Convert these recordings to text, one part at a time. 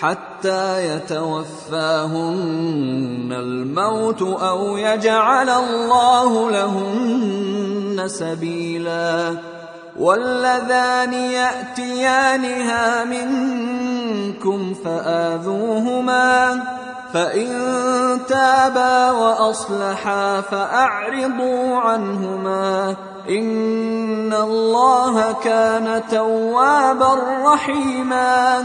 حتى يتوفاهن الموت أو يجعل الله لهن سبيلا. واللذان يأتيانها منكم فآذوهما فإن تابا وأصلحا فأعرضوا عنهما. إن الله كان توابا رحيما.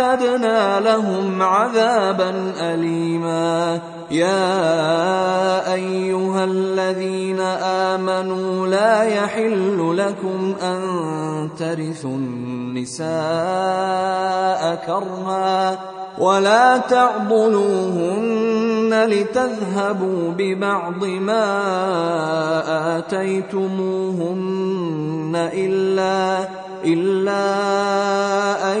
أعتدنا لهم عذابا أليما. يا أيها الذين آمنوا لا يحل لكم أن ترثوا النساء كرها ولا تعضلوهن لتذهبوا ببعض ما آتيتموهن إلا إلا أن